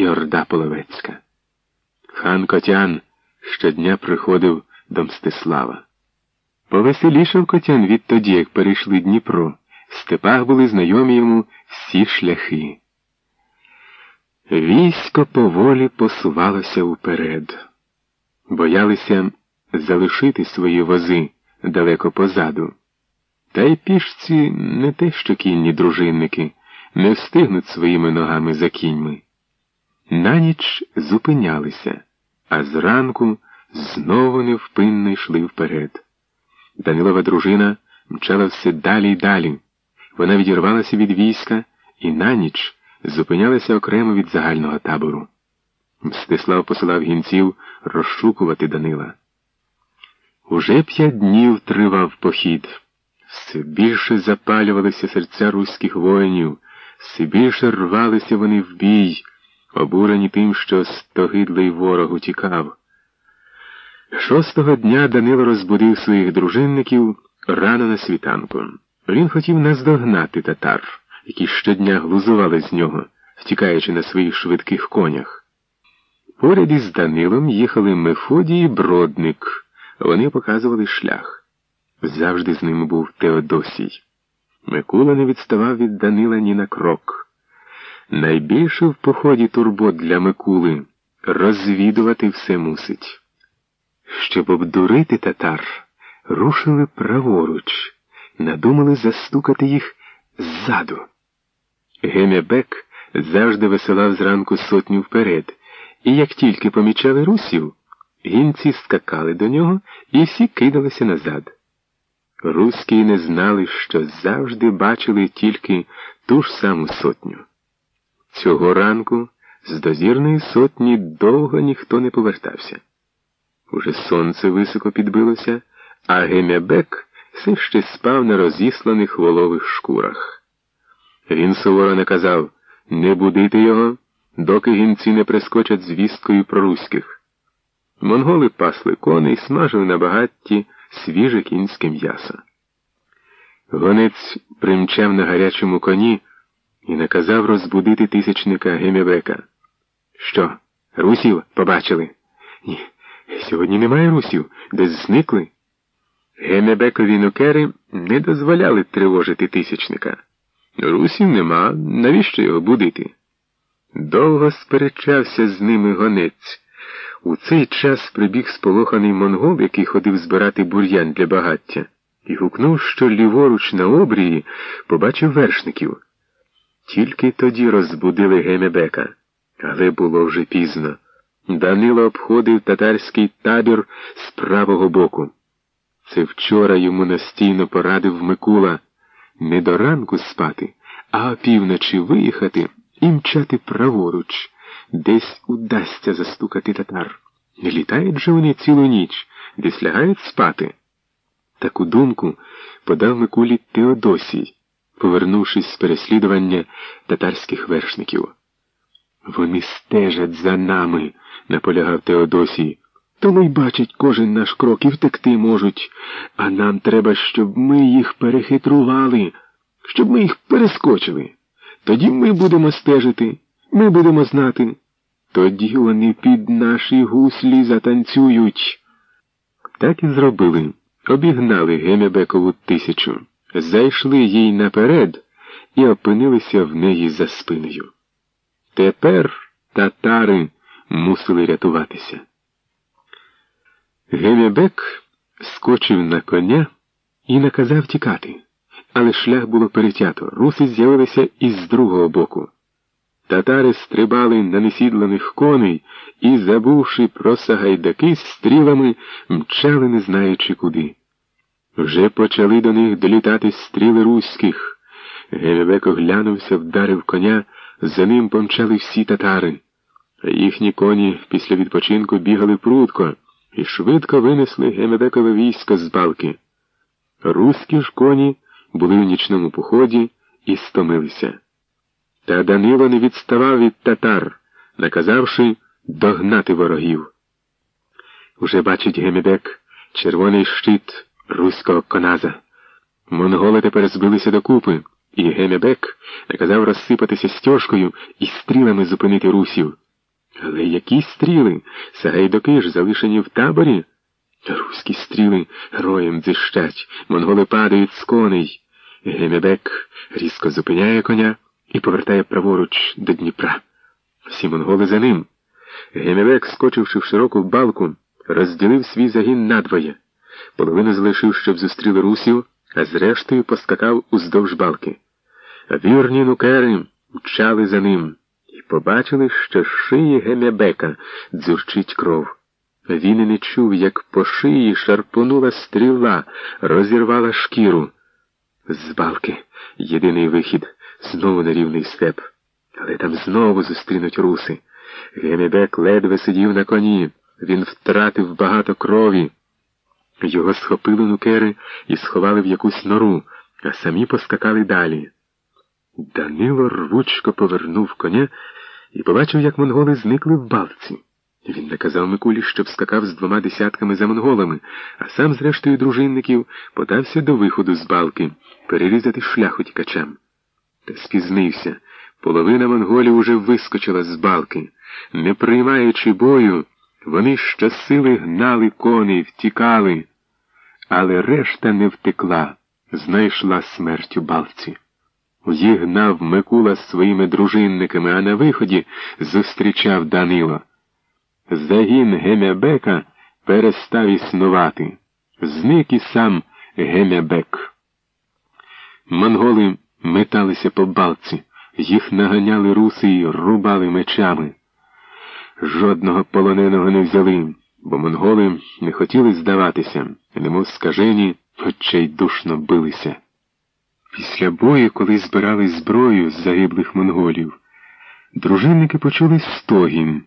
і орда половецька. Хан Котян щодня приходив до Мстислава. Повеселішав Котян відтоді, як перейшли Дніпро. В степах були знайомі йому всі шляхи. Військо поволі посувалося уперед. Боялися залишити свої вози далеко позаду. Та й пішці не те, що кінні дружинники, не встигнуть своїми ногами за кіньми. На ніч зупинялися, а зранку знову невпинно йшли вперед. Данилова дружина мчала все далі й далі. Вона відірвалася від війська і на ніч зупинялася окремо від загального табору. Мстислав посилав гінців розшукувати Данила. Уже п'ять днів тривав похід. Все більше запалювалися серця руських воїнів, все більше рвалися вони в бій, обурені тим, що стогидлий ворог утікав. Шостого дня Данило розбудив своїх дружинників рано на світанку. Він хотів наздогнати татар, які щодня глузували з нього, втікаючи на своїх швидких конях. Поряд із Данилом їхали Мефодій і Бродник. Вони показували шлях. Завжди з ними був Теодосій. Микула не відставав від Данила ні на крок. Найбільше в поході турбот для Микули розвідувати все мусить. Щоб обдурити татар, рушили праворуч, надумали застукати їх ззаду. Гемябек завжди висилав зранку сотню вперед, і як тільки помічали русів, гінці скакали до нього і всі кидалися назад. Руські не знали, що завжди бачили тільки ту ж саму сотню. Цього ранку з дозірної сотні довго ніхто не повертався. Уже сонце високо підбилося, а Гемябек все ще спав на розісланих волових шкурах. Він суворо наказав не будити його, доки гінці не прискочать з вісткою про руських. Монголи пасли коней, смажили на багатті свіже кінське м'ясо. Гонець примчав на гарячому коні і наказав розбудити тисячника Гемебека. Що, русів побачили? Ні, сьогодні немає русів, десь зникли. Гемебекові нукери не дозволяли тривожити тисячника. Русів нема, навіщо його будити? Довго сперечався з ними гонець. У цей час прибіг сполоханий монгол, який ходив збирати бур'ян для багаття, і гукнув, що ліворуч на обрії побачив вершників. Тільки тоді розбудили Гемебека, але було вже пізно. Данило обходив татарський табір з правого боку. Це вчора йому настійно порадив Микула не до ранку спати, а опівночі виїхати і мчати праворуч, десь удасться застукати татар. Не літають же вони цілу ніч, десь лягають спати. Таку думку подав Микулі Теодосій, повернувшись з переслідування татарських вершників. Вони стежать за нами, наполягав Теодосій. Тому й бачать кожен наш крок і втекти можуть, а нам треба, щоб ми їх перехитрували, щоб ми їх перескочили. Тоді ми будемо стежити, ми будемо знати. Тоді вони під наші гуслі затанцюють. Так і зробили. Обігнали Гемебекову тисячу, зайшли їй наперед і опинилися в неї за спиною. Тепер татари мусили рятуватися. Гемебек скочив на коня і наказав тікати, але шлях було перетято. Руси з'явилися із другого боку. Татари стрибали на несідланих коней і, забувши про сагайдаки, стрілами мчали, не знаючи куди. Вже почали до них долітати стріли руських. Гемебек оглянувся, вдарив коня, за ним помчали всі татари. Їхні коні після відпочинку бігали прудко і швидко винесли Гемебекове військо з балки. Руські ж коні були в нічному поході і стомилися. Та Данило не відставав від татар, наказавши догнати ворогів. Уже бачить Гемебек червоний щит руського коназа. Монголи тепер збилися докупи, і Гемебек наказав розсипатися стяжкою і стрілами зупинити русів. Але які стріли? Сагайдоки ж залишені в таборі? Руські стріли героєм дзищать, монголи падають з коней. Гемебек різко зупиняє коня і повертає праворуч до Дніпра. Всі монголи за ним. Гемебек, скочивши в широку балку, розділив свій загін надвоє. Половину залишив, щоб зустріли русів, а зрештою поскакав уздовж балки. Вірні нукери мчали за ним і побачили, що шиї Гемебека дзурчить кров. Він і не чув, як по шиї шарпонула стріла, розірвала шкіру. З балки єдиний вихід знову на рівний степ. Але там знову зустрінуть руси. Гемібек ледве сидів на коні. Він втратив багато крові. Його схопили нукери і сховали в якусь нору, а самі поскакали далі. Данило рвучко повернув коня і побачив, як монголи зникли в балці. Він наказав Микулі, щоб скакав з двома десятками за монголами, а сам, з рештою дружинників, подався до виходу з балки, перерізати шлях утікачам. Та спізнився. Половина монголів уже вискочила з балки. Не приймаючи бою, вони щосили гнали коней, втікали. Але решта не втекла, знайшла смерть у балці. Їх Микула з своїми дружинниками, а на виході зустрічав Данило. Загін Гемябека перестав існувати. Зник і сам Гемябек. Монголи металися по балці, їх наганяли руси і рубали мечами. Жодного полоненого не взяли, бо монголи не хотіли здаватися, немов скажені, душно билися. Після бою, коли збирали зброю з загиблих монголів, дружинники почули стогін.